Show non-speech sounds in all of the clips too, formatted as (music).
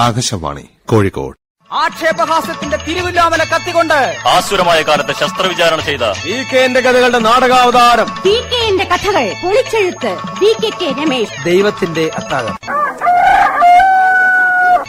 ആകാശവാണി കോഴിക്കോട്. ആക്ഷേപഹാസ്യത്തിന്റെ തിരുവില്ലാമല കത്തിക്കൊണ്ട് ആസുരമായ കാലത്ത് ശസ്ത്രവിചാരണ ചെയ്ത വി കെന്റെ കഥകളുടെ നാടകാവതാരം പി കെന്റെ കഥകൾ പൊളിച്ചെഴുത്ത് വി കെ കെ രമേശ്. ദൈവത്തിന്റെ അത്താഴം.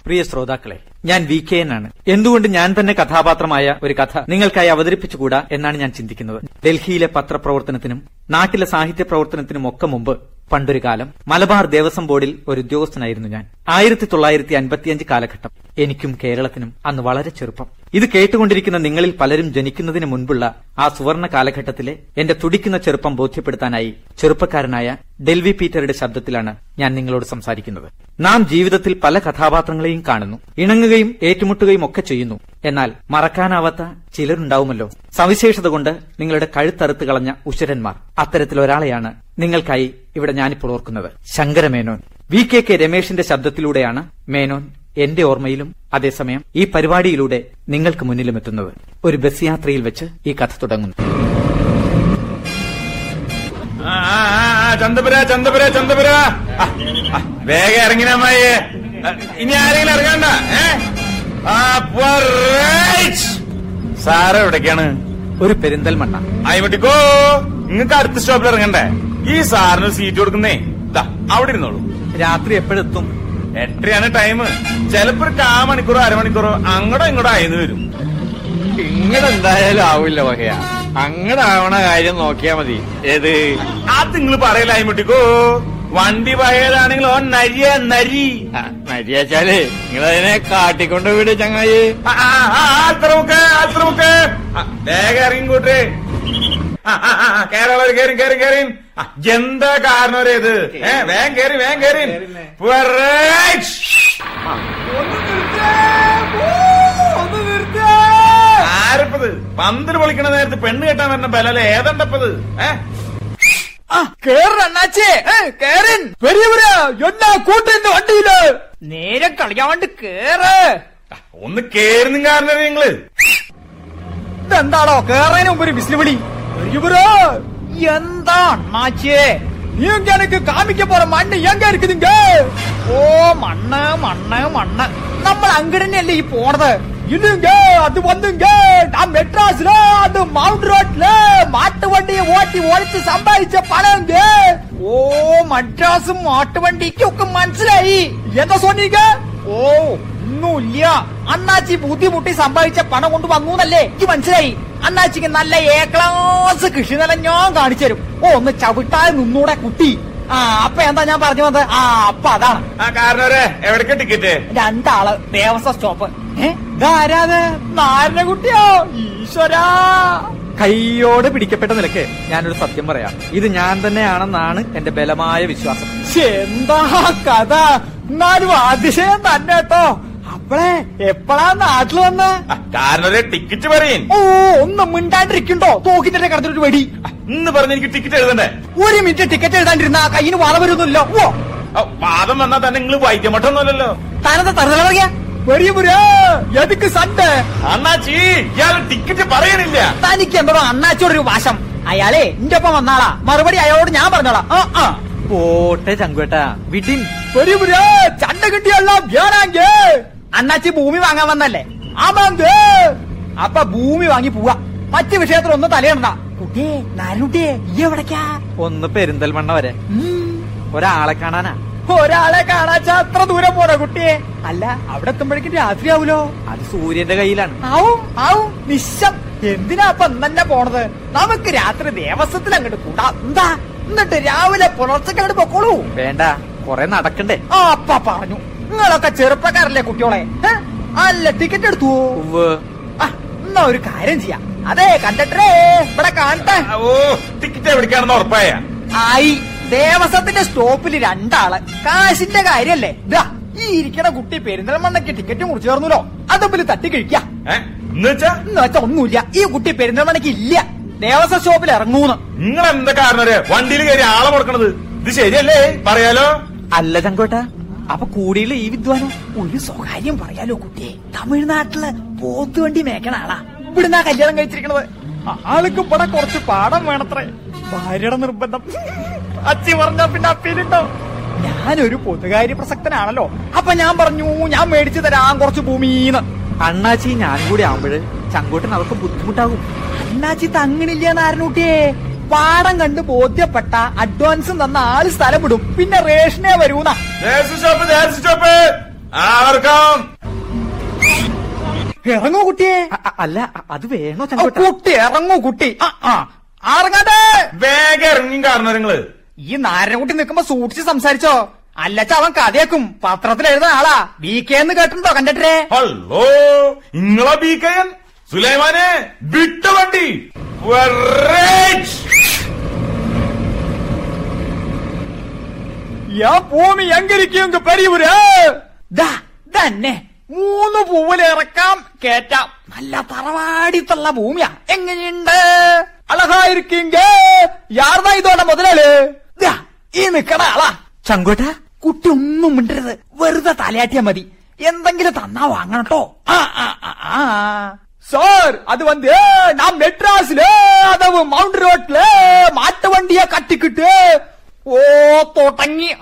പ്രിയ ശ്രോതാക്കളെ ഞാൻ വി കെ ആണ്. എന്തുകൊണ്ട് ഞാൻ തന്നെ കഥാപാത്രമായ ഒരു കഥ നിങ്ങൾക്കായി അവതരിപ്പിച്ചുകൂടാ എന്നാണ് ഞാൻ ചിന്തിക്കുന്നത്. ഡൽഹിയിലെ പത്രപ്രവർത്തനത്തിനും നാട്ടിലെ സാഹിത്യ പ്രവർത്തനത്തിനും ഒക്കെ മുമ്പ് പണ്ടൊരു കാലം മലബാർ ദേവസ്വം ബോർഡിൽ ഒരു ഉദ്യോഗസ്ഥനായിരുന്നു ഞാൻ. ആയിരത്തി തൊള്ളായിരത്തി അൻപത്തിയഞ്ച് കാലഘട്ടം. എനിക്കും കേരളത്തിനും അന്ന് വളരെ ചെറുപ്പം. ഇത് കേട്ടുകൊണ്ടിരിക്കുന്ന നിങ്ങളിൽ പലരും ജനിക്കുന്നതിന് മുൻപുള്ള ആ സുവർണ കാലഘട്ടത്തിലെ എന്റെ തുടിക്കുന്ന ചെറുപ്പം ബോധ്യപ്പെടുത്താനായി ചെറുപ്പക്കാരനായ ഡെൽവി പീറ്ററുടെ ശബ്ദത്തിലാണ് ഞാൻ നിങ്ങളോട് സംസാരിക്കുന്നത്. നാം ജീവിതത്തിൽ പല കഥാപാത്രങ്ങളെയും കാണുന്നു ഇണങ്ങുകയും ഏറ്റുമുട്ടുകയും ഒക്കെ ചെയ്യുന്നു. എന്നാൽ മറക്കാനാവാത്ത ചിലരുണ്ടാവുമല്ലോ. സവിശേഷത കൊണ്ട് നിങ്ങളുടെ കഴുത്തറുത്ത് കളഞ്ഞ ഉശരന്മാർ അത്തരത്തിലൊരാളെയാണ് നിങ്ങൾക്കായി ഇവിടെ ഞാനിപ്പോൾ ഓർക്കുന്നത്. ശങ്കരമേനോൻ. വി കെ കെ രമേഷിന്റെ ശബ്ദത്തിലൂടെയാണ് മേനോൻ എന്റെ ഓർമ്മയിലും അതേസമയം ഈ പരിപാടിയിലൂടെ നിങ്ങൾക്ക് മുന്നിലും എത്തുന്നത് ഒരു ബസ് യാത്രയിൽ വെച്ച് ഈ കഥ തുടങ്ങുന്നു. ചന്തപുര ചന്തപുര ചന്തപുര. വേഗം ഇറങ്ങിനമ്മായേ ഇനി ആരെങ്കിലും ഇറങ്ങണ്ട. സാറ് എവിടേക്കാണ്? ഒരു പെരിന്തൽമണ്ണ. അയ്യട്ടിക്കോ നിങ്ങൾക്ക് അടുത്ത സ്റ്റോപ്പിൽ ഇറങ്ങണ്ടേ? ഈ സാറിന് സീറ്റ് കൊടുക്കുന്നേ. അവിടെ ഇരുന്നോളൂ. രാത്രി എപ്പോഴെത്തും എട്ടരയാണ് ടൈം ചിലപ്പോ ഒരു കാ മണിക്കൂറോ അരമണിക്കൂറോ അങ്ങോട്ടോ ഇങ്ങോട്ടോ ആയിരുന്നു വരും. ഇങ്ങടെ എന്തായാലും ആവില്ല വകയാ അങ്ങടാവണ കാര്യം നോക്കിയാ മതി. ഏത്? അത് നിങ്ങൾ പറയലായി മുട്ടിക്കോ വണ്ടി പഴയതാണെങ്കിൽ ഓൻ നരിയ നരി. നരിയാച്ചാൽ നിങ്ങൾ അതിനെ കാട്ടിക്കൊണ്ട് വീട് ചങ്ങായി. വേഗം ഇറങ്ങിക്കൂട്ടെ കേരള കേറി കേറി കേറി ആ, എന്താ കാരണം ഒരു ഇത് ഏ വേഗം കേറി വേഗം കേറി. ആരപ്പത്? പന്തിന് പൊളിക്കണ നേരത്ത് പെണ്ണ് കെട്ടാൻ വരുന്ന ബലല്ലേ? ഏതണ്ടപ്പത്? ഏ? വണ്ടിയിൽ? നേരെ കളിയാണ്ട് കേറ്. ഒന്ന് കേറുന്നും കാരണം നിങ്ങൾ? ഇതെന്താണോ? കേറാനും മുമ്പ് ഒരു വിസിൽ വിളി. எந்த அண்ணாச்சி நீங்க எனக்கு காமிக்க போற மண்ணு எங்க இருக்குதுங்க? ஓ மண்ண மண்ண மண்ண. நம்மள அங்கிருந்து இல்லை போறது இல்லைங்க அது வந்துங்க. நான் மெட்ராஸ்ல அது மவுண்ட் ரோட்ல மாட்டு வண்டியை ஓட்டி ஓடிச்சு சம்பாதிச்ச பணங்க. ஓ மெட்ராஸ் மாட்டு வண்டிக்கு உங்க மனசிலாயி. எதை சொன்னீங்க? ஓ ഒന്നുമില്ല അണ്ണാച്ചി ബുദ്ധിമുട്ടി സംഭവിച്ച പണം കൊണ്ട് വന്നൂന്നല്ലേ എനിക്ക് മനസ്സിലായി അണ്ണാച്ചിക്ക് നല്ല എ ക്ലാസ് കൃഷി നില ഞാൻ കാണിച്ചു തരും. ഓ ഒന്ന് ചവിട്ടാതെ നിന്നൂടെ കുട്ടി. ആ അപ്പ എന്താ ഞാൻ പറഞ്ഞു വന്നത് ആ അപ്പ അതാണ്. ആ കാരണവരെ എവിടേക്ക് ടിക്കറ്റ് രണ്ടാൾ ദേവസ്വം സ്റ്റോപ്പ്. ഏ നാരനെ നാരന കുട്ടിയോ ഈശ്വരാ. കൈയോടെ പിടിക്കപ്പെട്ട നിലയ്ക്ക് ഞാനൊരു സത്യം പറയാം. ഇത് ഞാൻ തന്നെയാണെന്നാണ് എന്റെ ബലമായ വിശ്വാസം. എന്താ കഥ? എന്നാലും അതിശയം തന്നെ കേട്ടോ. അപ്പളേ എപ്പോഴാ നാട്ടിൽ വന്ന? കാരണവരെ ടിക്കറ്റ് പറയും. ഓ ഒന്ന് മിണ്ടാണ്ടിരിക്കണ്ടോ? തോക്കിന്റെ കടത്തിലൊരു വെടി. ഇന്ന് പറഞ്ഞ എനിക്ക് ടിക്കറ്റ് എഴുതണ്ടേ? ഒരു മിനിറ്റ് ടിക്കറ്റ് എഴുതാണ്ടിരുന്ന കയ്യിന് വള വരുന്നില്ല ഓ വാദം വന്നാ തന്നെ നിങ്ങൾ വൈദ്യമട്ടൊന്നുമല്ലല്ലോ. താനത്തെ തറുതല പറയാ? എതുക്ക് സണ്ട് അണ്ണാച്ചി ഇയാൾ ടിക്കറ്റ് പറയണില്ല. തനിക്ക് എന്തോ അണ്ണാച്ചോടൊരു വാശം. അയാളെ എന്റെ ഒപ്പം വന്നാളാ. മറുപടി അയാളോട് ഞാൻ പറഞ്ഞോളാം. ആ ആ. പോട്ടെ ചങ്കുവേട്ടാ. വിടിൻ. വെടിയുപുരാ ചണ്ട കിട്ടിയല്ലോ അണ്ണാച്ചി ഭൂമി വാങ്ങാൻ വന്നല്ലേ? ആമാങ്കേ അപ്പൊ ഭൂമി വാങ്ങി പോവാ. മറ്റു വിഷയത്തിൽ ഒന്ന് തലയണ്ട കുട്ടിയെ നാരുട്ടിയെ ഈ എവിടേക്കാ? ഒന്ന് പെരിന്തൽമണ്ണ വരെ. ഒരാളെ കാണാനാ? ഒരാളെ കാണാച്ചാ അത്ര ദൂരം പോടാ കുട്ടിയെ. അല്ല അവിടെ എത്തുമ്പോഴേക്കും രാത്രിയാവൂലോ അത് സൂര്യന്റെ കയ്യിലാണ്. ആവും ആവും. നിശം എന്തിനാ അപ്പൊ തന്നെ പോണത്? നമുക്ക് രാത്രി ദേവസ്വത്തിൽ അങ്ങോട്ട് കൂടാ. എന്താ? എന്നിട്ട് രാവിലെ പുലർച്ചക്ക് അങ്ങോട്ട് പൊക്കോളൂ. വേണ്ട കൊറേ നടക്കണ്ടേ? ആ അപ്പ പറഞ്ഞു. നിങ്ങളൊക്കെ ചെറുപ്പക്കാരല്ലേ കുട്ടിയോളെ അല്ല ടിക്കറ്റ് എടുത്തു എന്നാ ഒരു കാര്യം ചെയ്യാം. അതെ കണ്ടക്ടറേ ഇവിടെ കാണട്ടെ. ഓ ടിക്കറ്റ് എവിടേക്കാണെന്ന് ഉറപ്പായ. ആയി ദേവസ്വത്തിന്റെ സ്റ്റോപ്പിൽ രണ്ടാൾ. കാശിന്റെ കാര്യല്ലേ? ഇതാ ഈ ഇരിക്കണ കുട്ടി പെരിന്തൽമണ്ണയ്ക്ക് ടിക്കറ്റ് മുറിച്ചു ചേർന്നല്ലോ അതുമ്പിൽ തട്ടി കഴിക്കാം. ഒന്നുമില്ല. ഈ കുട്ടി പെരിന്തൽമണ്ണയ്ക്ക് ഇല്ല. ദേവസ്വം ഷോപ്പിൽ ഇറങ്ങൂന്ന്. നിങ്ങൾ എന്താ കാരണം വണ്ടിയിൽ കയറി ആളെ കൊടുക്കണത്. ഇത് ശരിയല്ലേ? പറയാലോ? അല്ല ചങ്കുവേട്ടാ അപ്പൊ കൂടിയുള്ള ഈ വിദ്വാനം? ഒരു സ്വകാര്യം പറയാലോ കുട്ടിയെ. തമിഴ്നാട്ടിൽ പോത്തുവണ്ടി മേക്കണ ആളാ. ഇവിടുന്നാ കല്യാണം കഴിച്ചിരിക്കണത്. ആൾക്ക് ഇവിടെ കുറച്ച് പാഠം വേണത്രേ. ഭാര്യയുടെ നിർബന്ധം. അച്ചി പറഞ്ഞ പിന്നെ അപ്പീലുണ്ടോ ഞാനൊരു പൊതുകാര്യ പ്രസക്തനാണല്ലോ. അപ്പൊ ഞാൻ പറഞ്ഞു ഞാൻ മേടിച്ചു തരാം കുറച്ച് ഭൂമിന്ന്. അണ്ണാച്ചി ഞാൻ കൂടി ആവുമ്പോഴ് ചങ്കോട്ടൻ അവർക്ക് ബുദ്ധിമുട്ടാകും. അണ്ണാച്ചി തങ്ങണില്ല നാരനൂട്ടിയെ പാടം കണ്ട് ബോധ്യപ്പെട്ട അഡ്വാൻസും തന്ന ആൾ സ്ഥലം വിടും പിന്നെ റേഷനേ വരൂന്ന. ഇറങ്ങൂ കുട്ടിയെ. അല്ല അത് വേണോ കുട്ടി ഇറങ്ങൂ കുട്ടി. ആ ആ. ഇറങ്ങാതെ വേഗം ഇറങ്ങി കാരണം നിങ്ങൾ. ഈ നാരനകുട്ടി നിൽക്കുമ്പോ സൂക്ഷിച്ച് സംസാരിച്ചോ. അല്ലച്ച അവൻ കഥയാക്കും. പത്രത്തിൽ എഴുതുന്ന ആളാ. ബി കെ എന്ന് കേട്ടോ കണ്ടിട്ടേ ഹലോ നിങ്ങളാ ഇങ്ങളെ കെ സുലൈമാനെ വിട്ട വണ്ടി. യാ ഭൂമി എങ്കിരിക്കും പെരിയൂര് ദാ തന്നെ മൂന്ന് പൂവിൽ ഇറക്കാം കേറ്റാം നല്ല തറവാടിത്തുള്ള ഭൂമിയാ എങ്ങനെയുണ്ട് അഴകായിരിക്കും യാർന്നാ ഇതോടെ മുതലാള് ദാ, ഈ നിക്കണ ആളാ ചങ്കോട്ട കുട്ടി ഒന്നും മിണ്ടരുത് വെറുതെ തലയാട്ടിയാ മതി എന്തെങ്കിലും തന്നാ വാങ്ങണം കേട്ടോ ആ ആ ആ, ആ சார் அது வந்து நான் மெட்ராஸ்ல அதாவது மவுண்ட் ரோட்ல மாட்டு வண்டிய கட்டிக்கிட்டு ஓ தொடங்கி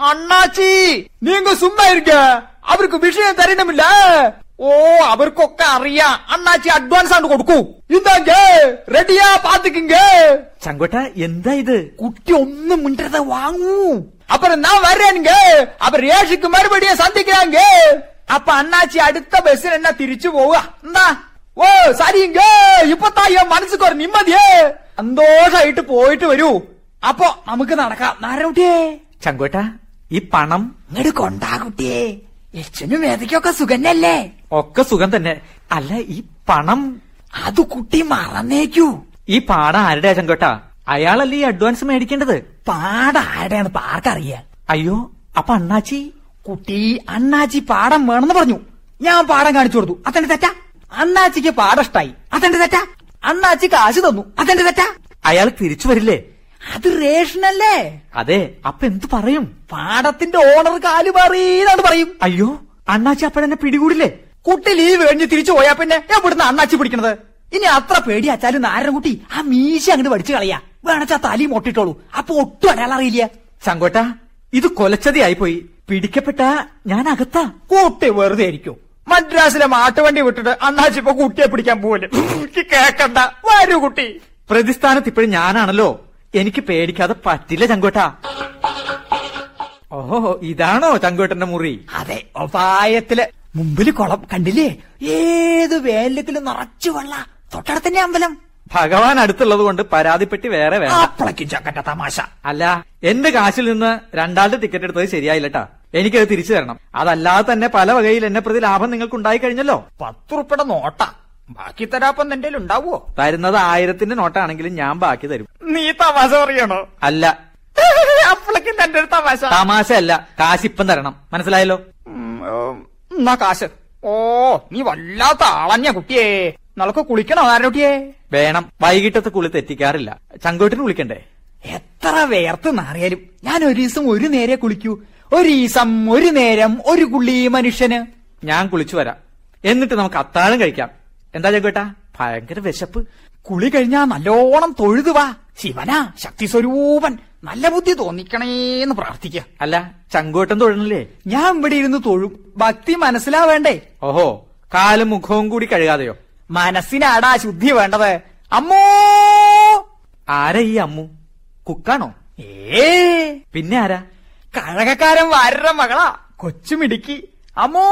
அண்ணாச்சி நீங்க சும்மா இருக்க அவருக்கு விஷயம் தரணும் இல்ல ஓ அவருக்கொக்க അറിയാ അണ്ണാച്ചി അഡ്വാൻസ് ആണ് കൊടുക്കൂ ഇതാങ്ക റെഡിയാ പാത്തിക്കുങ്ക ചങ്കോട്ട എന്താ ഇത് കുട്ടി ഒന്നും മിണ്ടരുത് വാങ്ങൂ അപ്പുറം ഞാൻ വരാനുങ്ക അവർ രേഷിക്ക് മറുപടിയും സന്ധിക്കാങ്ക അപ്പൊ അണ്ണാച്ചി അടുത്ത ബസ്സിൽ എന്നാ തിരിച്ചു പോവുക എന്താ ഓ സരിങ്ക ഇപ്പത്താ മനസ്സുക്ക് ഒരു നിമ്മതിയേ സന്തോഷായിട്ട് പോയിട്ട് വരൂ അപ്പോ നമുക്ക് നടക്കാം നാരായണ ചങ്കോട്ട ഈ പണം ഇങ്ങോട്ട് കൊണ്ടാ കുട്ടിയെ യക്ഷനും വേദയ്ക്കൊക്കെ സുഖന്നല്ലേ? ഒക്കെ സുഖം തന്നെ. അല്ല ഈ പണം അത് കുട്ടി മറന്നേക്കൂ. ഈ പാട ആരുടെ ചങ്കോട്ട അയാളല്ലേ ഈ അഡ്വാൻസ് മേടിക്കേണ്ടത്? പാട ആരുടെയാണ്? പാർക്കറിയ അയ്യോ അപ്പൊ അണ്ണാച്ചി? കുട്ടി അണ്ണാച്ചി പാടം വേണമെന്ന് പറഞ്ഞു. ഞാൻ പാടം കാണിച്ചു കൊടുത്തു. അതെന്റെ തെറ്റാ? അണ്ണാച്ചിക്ക് പാടം ഇഷ്ടായി. അതെന്റെ തെറ്റാ? അണ്ണാച്ചി കാശ് തന്നു. അതെന്റെ തെറ്റാ? അയാൾ തിരിച്ചു വരില്ലേ? അത് റേഷനല്ലേ? അതെ അപ്പൊ എന്തു പറയും? പാടത്തിന്റെ ഓണർ കാലു മാറിയെന്നാണ് പറയും. അയ്യോ അണ്ണാച്ചി അപ്പഴെന്നെ പിടികൂടില്ലേ? കുട്ടി ലീവ് കഴിഞ്ഞ് തിരിച്ചു പോയാ പിന്നെ എവിടുന്ന് അണ്ണാച്ചി പിടിക്കണത്? ഇനി അത്ര പേടിയാച്ചാലും നാരൻകുട്ടി ആ മീശ അങ്ങോട്ട് പഠിച്ചു കളയാ. വേണച്ചാ തലി മൊട്ടിട്ടോളൂ. അപ്പൊ ഒട്ടും അടയാളം അറിയില്ല. ചങ്കോട്ട ഇത് കൊലച്ചതയായി പോയി പിടിക്കപ്പെട്ട ഞാൻ അകത്താ. കുട്ടി വെറുതെ ആയിരിക്കും മദ്രാസിലെ മാട്ടുവണ്ടി വിട്ടിട്ട് അണ്ണാച്ചി ഇപ്പൊ കുട്ടിയെ പിടിക്കാൻ പോവല്ലേ കേക്കണ്ട. വരൂ കുട്ടി. പ്രതിസ്ഥാനത്ത് ഇപ്പോഴും ഞാനാണല്ലോ. എനിക്ക് പേടിക്കാതെ പറ്റില്ല ചങ്കോട്ട. ഓഹോ ഇതാണോ ചങ്കോട്ടന്റെ മുറി? അതെ. ഒപായത്തിൽ മുമ്പിൽ കുളം കണ്ടില്ലേ? ഏത് വേലത്തിലും നിറച്ചു വെള്ള. തൊട്ടടുത്തന്നെ അമ്പലം. ഭഗവാൻ അടുത്തുള്ളത് കൊണ്ട് പരാതിപ്പെട്ടി വേറെ വേണം ചക്കറ്റ തമാശ. അല്ല എന്റെ കാശിൽ നിന്ന് രണ്ടാളുടെ ടിക്കറ്റ് എടുത്തത് ശരിയായില്ലട്ടാ. എനിക്കത് തിരിച്ചു തരണം. അതല്ലാതെ തന്നെ പല വകയിൽ എന്നെ പ്രതി ലാഭം നിങ്ങൾക്ക് ഉണ്ടായി കഴിഞ്ഞല്ലോ പത്തുറുപ്പയുടെ നോട്ട. ബാക്കി തരാപ്പം എന്റെ ഉണ്ടാവോ തരുന്നത് ആയിരത്തിന്റെ നോട്ടാണെങ്കിലും ഞാൻ ബാക്കി തരും. നീ തമാശ പറയണോ? അല്ല. അപ്പളക്കും തന്റെ ഒരു തമാശ. തമാശ അല്ല കാശ് ഇപ്പം തരണം മനസ്സിലായല്ലോ എന്നാ കാശ്? ഓ നീ വല്ലാത്ത ആളഞ്ഞ കുട്ടിയേ. നിനക്ക് കുളിക്കണോ ആരോട്ടിയേ വേണം. വൈകിട്ടത്തെ കുളി തെറ്റിക്കാറില്ല. ചങ്കോട്ടിന് കുളിക്കണ്ടേ? എത്ര വേർത്ത് നാറിയാലും ഞാൻ ഒരു ദിവസം ഒരു നേരെ കുളിക്കൂ. ഒരു ദിവസം ഒരു നേരം ഒരു കുള്ളി മനുഷ്യന്. ഞാൻ കുളിച്ചു വരാം. എന്നിട്ട് നമുക്ക് അത്താഴം കഴിക്കാം. എന്താ ചങ്കോട്ടാ ഭയങ്കര വിശപ്പ്. കുളി കഴിഞ്ഞാ നല്ലോണം തൊഴുതു വാ. ശിവനാ ശക്തി സ്വരൂപൻ. നല്ല ബുദ്ധി തോന്നിക്കണേന്ന് പ്രാർത്ഥിക്ക. അല്ല ചങ്കോട്ടൻ തൊഴണില്ലേ ഞാൻ ഇവിടെ ഇരുന്ന് തൊഴും. ഭക്തി മനസ്സിലാവേണ്ടേ ഓഹോ കാലും മുഖവും കൂടി കഴുകാതെയോ? മനസ്സിനാടാ ശുദ്ധി വേണ്ടത്. അമ്മോ! ആരാ ഈ അമ്മു? കുക്കാണോ? ഏ! പിന്നെ ആരാ? കഴകക്കാരൻ വാരര മകളാ. കൊച്ചുമിടുക്കി അമ്മോ!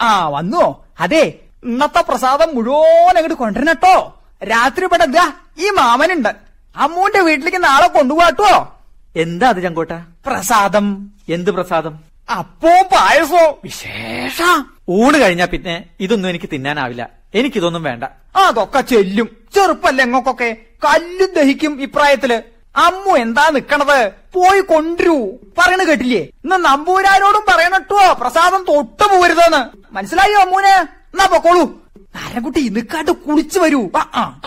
ആ വന്നോ അതെ ഇന്നത്തെ പ്രസാദം മുഴുവൻ അങ്ങോട്ട് കൊണ്ടുവരണട്ടോ രാത്രി ഇവിടെ ദാ ഈ മാമനുണ്ട്. അമ്മൂന്റെ വീട്ടിലേക്ക് നാളെ കൊണ്ടുപോകാട്ടോ. എന്താ അത് ചങ്കോട്ട? പ്രസാദം. എന്ത് പ്രസാദം? അപ്പോ പായസോ വിശേഷ. ഊണ് കഴിഞ്ഞാ പിന്നെ ഇതൊന്നും എനിക്ക് തിന്നാനാവില്ല. എനിക്കിതൊന്നും വേണ്ട. അതൊക്കെ ചെല്ലും. ചെറുപ്പല്ലേ എങ്ങൊക്കൊക്കെ കല്ലും ദഹിക്കും ഇപ്രായത്തിൽ. അമ്മു എന്താ നിക്കണത്? പോയി കൊണ്ടുവരൂ. പറയണ കേട്ടില്ലേ? ഇന്ന് നമ്പൂരാരോടും പറയണട്ടോ. പ്രസാദം തൊട്ടു പോകരുതെന്ന് മനസ്സിലായോ അമ്മൂന്? എന്നാ പൊക്കോളൂ. നരകുട്ടി നിക്കാണ്ട് കുളിച്ചു വരൂ. ആ, ആ.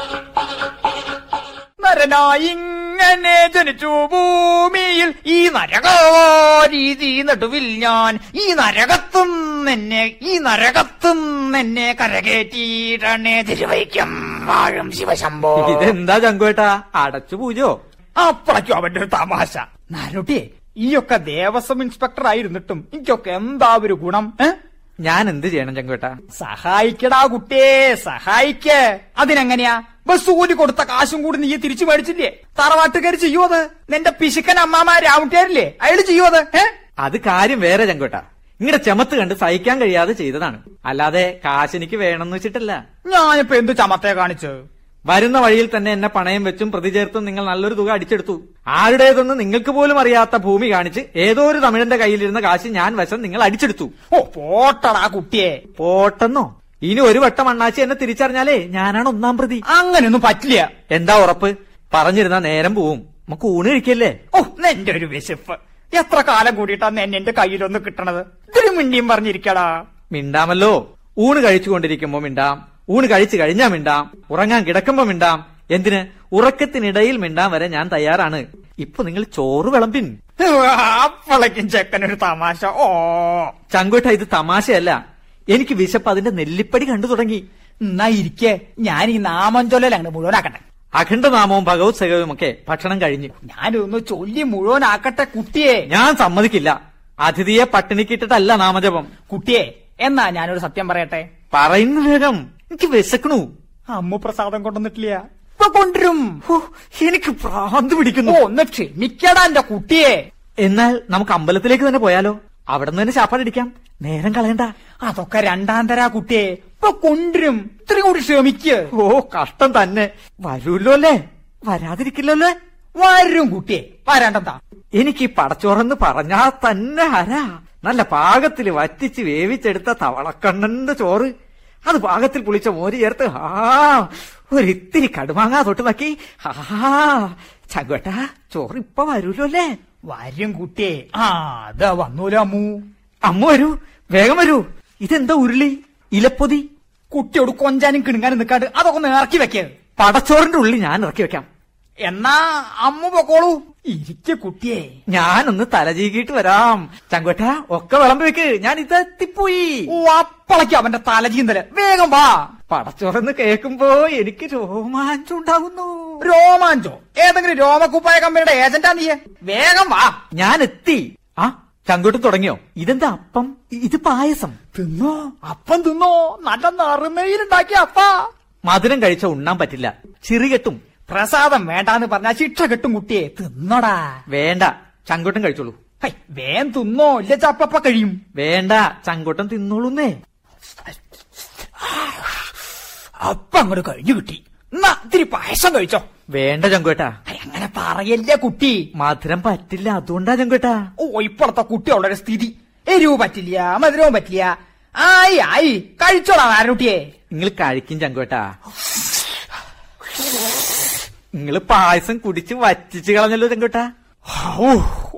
ജനിച്ചു ഭൂമിയിൽ ഈ നരകരീതി നടുവിൽ ഞാൻ. ഈ നരകത്തും എന്നെ ഈ നരകത്തും എന്നെ കരകേറ്റിയിടണേ തിരുവൈക്കം വാഴും ശിവശംഭോ. ഇതെന്താ ചങ്കുവേട്ടാ? അടച്ചു പൂജോ? അപ്പളയ്ക്കും അവന്റെ ഒരു തമാശ. നാരോട്ടിയെ ഈയൊക്കെ ദേവസ്വം ഇൻസ്പെക്ടർ ആയിരുന്നിട്ടും എനിക്കൊക്കെ എന്താ ഒരു ഗുണം? ഏ? ഞാൻ എന്ത് ചെയ്യണം ചങ്കുവേട്ടാ സഹായിക്കടാ കുട്ടിയെ സഹായിക്ക. അതിനെങ്ങനെയാ? ബസ് കൂലി കൊടുത്ത കാശും കൂടി നീ തിരിച്ചു മേടിച്ചില്ലേ? തറവാട്ടുകാർ ചെയ്യൂ അത്. നിന്റെ പിശുക്കൻ അമ്മാമ രാവുട്ടിയാരില്ലേ അയാൾ ചെയ്യോ അത് ഏ അത് കാര്യം വേറെ ചങ്കുവേട്ടാ നിങ്ങളുടെ ചെമത്ത് കണ്ട് സഹിക്കാൻ കഴിയാതെ ചെയ്തതാണ്. അല്ലാതെ കാശ് എനിക്ക് വേണമെന്ന് വെച്ചിട്ടല്ല. ഞാനിപ്പോ എന്ത് ചമത്തെ കാണിച്ചു വരുന്ന വഴിയിൽ തന്നെ എന്നെ പണയം വെച്ചും പ്രതിചേർത്തും നിങ്ങൾ നല്ലൊരു തുക അടിച്ചെടുത്തു. ആരുടേതെന്ന് നിങ്ങൾക്ക് പോലും അറിയാത്ത ഭൂമി കാണിച്ച് ഏതോ ഒരു തമിഴന്റെ കയ്യിലിരുന്ന കാശ് ഞാൻ വശം നിങ്ങൾ അടിച്ചെടുത്തു. ഓ പോട്ടടാ കുട്ടിയെ. പോട്ടെന്നോ? ഇനി ഒരു വട്ടം അണ്ണാച്ചി എന്നെ തിരിച്ചറിഞ്ഞാലേ ഞാനാണ് ഒന്നാം പ്രതി. അങ്ങനെയൊന്നും പറ്റില്ല. എന്താ ഉറപ്പ്? പറഞ്ഞിരുന്ന നേരം പോവും. നമുക്ക് ഊണ് കഴിക്കല്ലേ? ഓ എന്റെ ഒരു വിശപ്പ്. എത്ര കാലം കൂടിയിട്ടാ എന്നെ എന്റെ കയ്യിലൊന്ന് കിട്ടണത്? ഇതിന് മിണ്ടിയും പറഞ്ഞിരിക്കടാ. മിണ്ടാമല്ലോ. ഊണ് കഴിച്ചുകൊണ്ടിരിക്കുമ്പോ മിണ്ടാം. ഊണ് കഴിച്ചു കഴിഞ്ഞാ മിണ്ടാം ഉറങ്ങാൻ കിടക്കുമ്പോ മിണ്ടാം. എന്തിന്? ഉറക്കത്തിനിടയിൽ മിണ്ടാൻ വരെ ഞാൻ തയ്യാറാണ്. ഇപ്പൊ നിങ്ങൾ ചോറ് വിളമ്പിൻ. അപ്പളേക്കും ചെക്കനൊരു തമാശ. ഓ. ചങ്കോട്ട ഇത് തമാശയല്ല. എനിക്ക് വിശപ്പ് അതിന്റെ നെല്ലിപ്പടി കണ്ടു തുടങ്ങി. എന്നാ ഇരിക്കേ. ഞാൻ ഈ നാമഞ്ചൊല്ലാണ് മുഴുവനാക്കട്ടെ. അഖണ്ഡനാമവും ഭഗവത് സേവവും ഒക്കെ ഭക്ഷണം കഴിഞ്ഞു. ഞാനൊന്ന് ചൊല്ലി മുഴുവനാക്കട്ടെ കുട്ടിയെ. ഞാൻ സമ്മതിക്കില്ല. അതിഥിയെ പട്ടിണിക്കിട്ടിട്ടല്ല നാമജപം. കുട്ടിയെ എന്നാ ഞാനൊരു സത്യം പറയട്ടെ? പറയുന്നു വേഗം. എനിക്ക് വിശക്കണു. അമ്മ പ്രസാദം കൊണ്ടുവന്നിട്ടില്ല. ഇപ്പൊ കൊണ്ടുവരും. എനിക്ക് പ്രാന്ത് പിടിക്കുന്നു. ഒന്ന് ക്ഷമിക്കടാ എന്റെ കുട്ടിയെ. എന്നാൽ നമുക്ക് അമ്പലത്തിലേക്ക് തന്നെ പോയാലോ? അവിടെ നിന്ന് തന്നെ ചാപ്പാടിടിക്കാം നേരം കളയണ്ട. അതൊക്കെ രണ്ടാം തരാ കുട്ടിയെ. ഇപ്പൊ കൊണ്ടുവരും. ഇത്രയും കൂടി ക്ഷമിക്ക്. ഓ കഷ്ടം തന്നെ. വരൂല്ലോ അല്ലേ? വരാതിരിക്കില്ലല്ലേ? വരും കുട്ടിയെ. വരണ്ടെന്താ? എനിക്ക് പടച്ചോറെന്ന് പറഞ്ഞാ തന്നെ ഹരാ. നല്ല പാകത്തിൽ വറ്റിച്ച് വേവിച്ചെടുത്ത തവളക്കണ്ണന്റെ ചോറ്. അത് പാകത്തിൽ പുളിച്ച മോര് ചേർത്ത് ആ ഒരിത്തിരി കടുമാങ്ങാ തൊട്ട് നോക്കി ആ ചങ്കോട്ട ചോറ് ഇപ്പൊ വരൂലോ അല്ലേ? വരും കുട്ടിയെ. ആ അതാ വന്നൂലോ അമ്മു. അമ്മ വരൂ വേഗം വരൂ. ഇതെന്താ ഉരുളി? ഇലപ്പൊതി? കുട്ടിയോട് കൊഞ്ചാനും കിണുങ്ങാനും നിൽക്കാണ്ട് അതൊക്കെ ഒന്ന് ഇറക്കി വെക്കേ. പടച്ചോറിന്റെ ഉള്ളി ഞാൻ ഇറക്കി വെക്കാം. എന്നാ അമ്മു പൊക്കോളൂ. ഇരിക്ക കുട്ടിയെ. ഞാനൊന്ന് തലചീകിയിട്ട് വരാം. ചങ്കോട്ട ഒക്കെ വിളമ്പി വെക്ക്. ഞാൻ ഇതെത്തിപ്പോയി ഓ അപ്പളയ്ക്ക് അവന്റെ തലചീന്തൽ വേഗം വാ. പടച്ചോറെന്ന് കേൾക്കുമ്പോ എനിക്ക് രോമാഞ്ചം ഉണ്ടാകുന്നു. രോമാഞ്ചോ? ഏതെങ്കിലും രോമക്കുപ്പായ കമ്പനിയുടെ ഏജന്റാ നീയെ? വേഗം വാ. ഞാൻ എത്തി. ആ ചങ്കോട്ട് തുടങ്ങിയോ? ഇതെന്താ അപ്പം? ഇത് പായസം. തിന്നോ? അപ്പം തിന്നോ. നല്ല നറുമയിലുണ്ടാക്കിയ അപ്പ. മധുരം കഴിച്ച ഉണ്ണാൻ പറ്റില്ല. ചിറികെട്ടും പ്രസാദം വേണ്ടാന്ന് പറഞ്ഞാ ശിക്ഷ കിട്ടും കുട്ടിയെ. തിന്നടാ. വേണ്ട. ചങ്കൂട്ടം കഴിച്ചോളൂ. ഹൈ വേം തിന്നോ ഇല്ല ചപ്പപ്പ കഴിയും. വേണ്ട. ചങ്കൂട്ടം തിന്നോളൂന്നേ. അപ്പ അങ്ങോട്ട് കഴിഞ്ഞു കിട്ടി. എന്നാ ഇത്തിരി പായസം കഴിച്ചോ. വേണ്ട ചങ്കുവേട്ടാ അങ്ങനെ പറയല്ലേ കുട്ടി. മധുരം പറ്റില്ല അതുകൊണ്ടാ ചങ്കുവേട്ടാ ഓ ഇപ്പോഴത്തെ കുട്ടികളുടെ സ്ഥിതി. എരിവ് പറ്റില്ല മധുരവും പറ്റില്ല. ആയി ആയി. കഴിച്ചോടാ ആരുട്ടിയെ. നിങ്ങൾ കഴിക്കും ചങ്കുവേട്ടാ (laughs) നിങ്ങൾ പായസം കുടിച്ച് വറ്റിച്ച് കളഞ്ഞല്ലോ തെങ്കോട്ടാ ഓ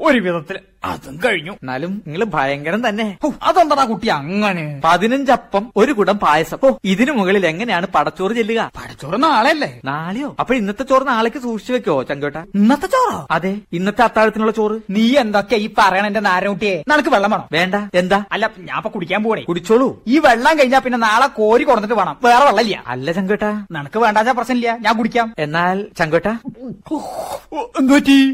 ഒരു വിധത്തിൽ. അതും കഴിഞ്ഞു. എന്നാലും നിങ്ങൾ ഭയങ്കരം തന്നെ. അതെന്താ കുട്ടി അങ്ങനെ? പതിനഞ്ചപ്പം ഒരു കുടം പായസം. ഓ ഇതിനു മുകളിൽ എങ്ങനെയാണ് പടച്ചോറ് ചെല്ലുക? പടച്ചോറ് നാളെയല്ലേ? നാളെയോ? അപ്പൊ ഇന്നത്തെ ചോറ് നാളേക്ക് സൂക്ഷിച്ചു വെക്കോ ചങ്കോട്ട? ഇന്നത്തെ ചോറോ? അതെ ഇന്നത്തെ അത്താഴത്തിനുള്ള ചോറ്. നീ എന്തൊക്കെ ഈ പറയണ എന്റെ നാരൻകുട്ടിയെ നിനക്ക് വെള്ളം വേണം? വേണ്ട എന്താ? അല്ല ഞാൻ ഇപ്പൊ കുടിക്കാൻ പോണേ കുടിച്ചോളൂ. ഈ വെള്ളം കഴിഞ്ഞാ പിന്നെ നാളെ കോരി കൊടുത്തിട്ട് വേണം. വേറെ വെള്ളമില്ല. അല്ല ചങ്കോട്ട. നിനക്ക് വേണ്ടാച്ച പ്രശ്നമില്ല. ഞാൻ കുടിക്കാം. എന്നാൽ ചങ്കോട്ട.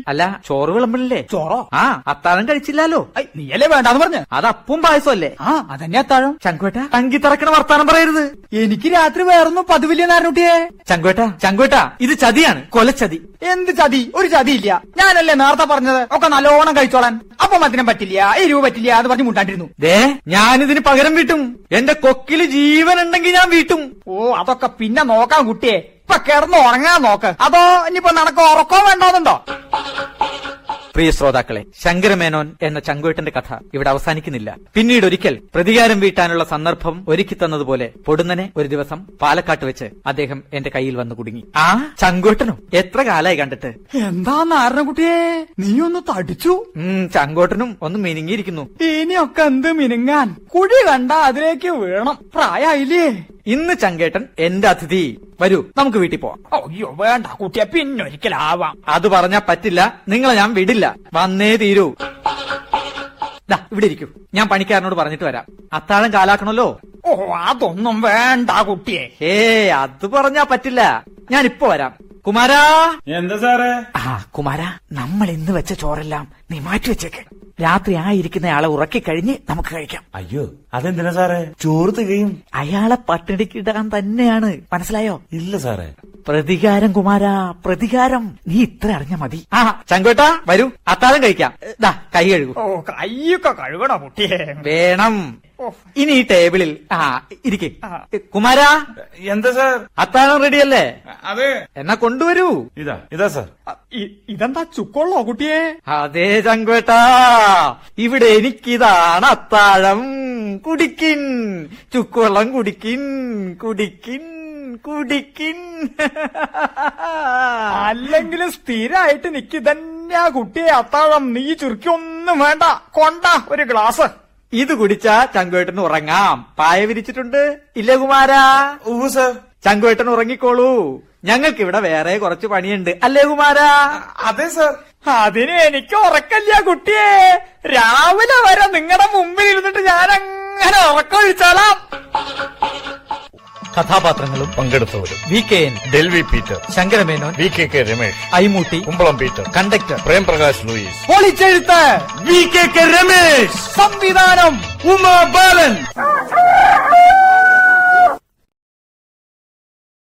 അല്ല ചോറ് വിളമ്പില്ലേ ചോറോ? ആ അത്താഴം കഴിച്ചില്ലല്ലോ ഐ, നീയല്ലേ വേണ്ടാന്ന് പറഞ്ഞു? അത് അപ്പും പായസം അല്ലേ? ആ അതന്നെ അത്താഴം. ചങ്കുവേട്ട തങ്കി തറക്കണ വർത്താനം പറയരുത്. എനിക്ക് രാത്രി വേറൊന്നും പതിവില്ല നാരകുട്ടിയെ ചങ്കുവേട്ട ചങ്കുവേട്ട ഇത് ചതിയാണ് കൊലച്ചതി. എന്ത് ചതി? ഒരു ചതി ഇല്ല ഞാനല്ലേ നേരത്തെ പറഞ്ഞത്? ഒക്കെ നല്ലോണം കഴിച്ചോളാൻ. അപ്പൊ മതിനം പറ്റില്ല എരിവ് പറ്റില്ല എന്ന് പറഞ്ഞ് മുട്ടാണ്ടിരുന്നു ദേ ഞാനിതിന് പകരം വീട്ടും. എന്റെ കൊക്കിൽ ജീവൻ ഉണ്ടെങ്കിൽ ഞാൻ വീട്ടും. ഓ അതൊക്കെ പിന്നെ നോക്കാം കുട്ടിയെ. ഇപ്പൊ കിടന്ന് ഉറങ്ങാൻ നോക്ക്. അതോ ഇനിയിപ്പോ നടക്കോ ഉറക്കോ വേണ്ടോന്നുണ്ടോ? പ്രിയ ശ്രോതാക്കളെ ശങ്കരമേനോൻ എന്ന ചങ്കുവേട്ടന്റെ കഥ ഇവിടെ അവസാനിക്കുന്നില്ല. പിന്നീട് ഒരിക്കൽ പ്രതികാരം വീട്ടാനുള്ള സന്ദർഭം ഒരുക്കി തന്നതുപോലെ പൊടുന്നനെ ഒരു ദിവസം പാലക്കാട്ട് വെച്ച് അദ്ദേഹം എന്റെ കയ്യിൽ വന്നു കുടുങ്ങി. ആ ചങ്കോട്ടനോ? എത്ര കാലായി കണ്ടിട്ട്? എന്താ നാരണക്കുട്ടിയെ നീ ഒന്ന് തടിച്ചു ചങ്കോട്ടനും ഒന്ന് മിനുങ്ങിയിരിക്കുന്നു. ഇനിയൊക്കെ എന്ത് മിനുങ്ങാൻ? കുഴി കണ്ട അതിലേക്ക് വീണം പ്രായായില്ലേ? ഇന്ന് ചങ്കേട്ടൻ എന്റെ അതിഥി. വരൂ നമുക്ക് വീട്ടിൽ പോവാം. അയ്യോ വേണ്ട കുട്ടിയെ പിന്നൊരിക്കലാവാം അത് പറഞ്ഞാ പറ്റില്ല നിങ്ങളെ ഞാൻ വിടില്ല. വന്നേ തീരൂ. ദാ ഇവിടെ ഇരിക്കൂ. ഞാൻ പണിക്കാരനോട് പറഞ്ഞിട്ട് വരാം. അത്താഴം കാലാക്കണല്ലോ ഓ അതൊന്നും വേണ്ട കുട്ടിയെ. ഏ അത് പറഞ്ഞാ പറ്റില്ല. ഞാൻ ഇപ്പൊ വരാം. കുമാരാ. എന്താ സാറേ? ആ കുമാരാ നമ്മൾ ഇന്ന് വെച്ച ചോറെല്ലാം നീ മാറ്റി വെച്ചേക്ക്. രാത്രി ആയിരിക്കുന്നയാളെ ഉറക്കി കഴിഞ്ഞ് നമുക്ക് കഴിക്കാം. അയ്യോ അതെന്തിനാ സാറേ? ചോറ് തികയും. അയാളെ പട്ടിണിക്കിടാൻ തന്നെയാണ്. മനസ്സിലായോ? ഇല്ല സാറേ. പ്രതികാരം കുമാരാ പ്രതികാരം. നീ ഇത്ര അറിഞ്ഞ മതി. ആ ചങ്കോട്ട വരൂ. അത്താഴം കഴിക്കാം. ദാ കൈ കഴുകൂ. ഓ കയ്യൊക്കെ കഴുകണോ കുട്ടിയെ? വേണം. ഇനി ഈ ടേബിളിൽ ആ. ഇരിക്കെ. കുമാര എന്താ സാർ? അത്താഴം റെഡിയല്ലേ? അതെ. എന്നാ കൊണ്ടുവരൂ. ഇതാ ഇതാ സർ. ഇ- ഇതെന്താ ചുക്കോളോ കുട്ടിയെ? അതെ ചങ്കുവേട്ടാ. ഇവിടെ എനിക്കിതാണ് അത്താഴം. കുടിക്കിൻ. ചുക്കുവെള്ളം കുടിക്കിൻ. കുടിക്കിൻ. കുടിക്കിൻ. അല്ലെങ്കിലും സ്ഥിരായിട്ട് നിക്ക് തന്നെയാ കുട്ടിയെ അത്താഴം നീ ചുരുക്കിയൊന്നും വേണ്ട. കൊണ്ട ഒരു ഗ്ലാസ്. ഇത് കുടിച്ചാ ചങ്കുവേട്ടന് ഉറങ്ങാം. പായ വിരിച്ചിട്ടുണ്ട്. ഇല്ലേ കുമാരാ? ഊ സാർ. ചങ്കുവേട്ടൻ ഉറങ്ങിക്കോളൂ. ഞങ്ങൾക്ക് ഇവിടെ വേറെ കുറച്ച് പണിയുണ്ട്. അല്ലേ കുമാരാ? അതെ സർ. അതിന് എനിക്ക് ഉറക്കല്ല കുട്ടിയെ. രാവിലെ വരെ നിങ്ങളുടെ മുമ്പിൽ ഇരുന്നിട്ട് ഞാൻ അങ്ങനെ ഉറക്കൊഴിച്ചാലാം കഥാപാത്രങ്ങളും പങ്കെടുത്തവരും. V K N ഡെൽവി Peter Sankaramenon V K K Ramesh Aimootty Kumbalam Peter conductor Premprakash Louis. പൊളിച്ചെഴുത്ത് V K K Ramesh സംവിധാനം ഉമാ ബാലൻ.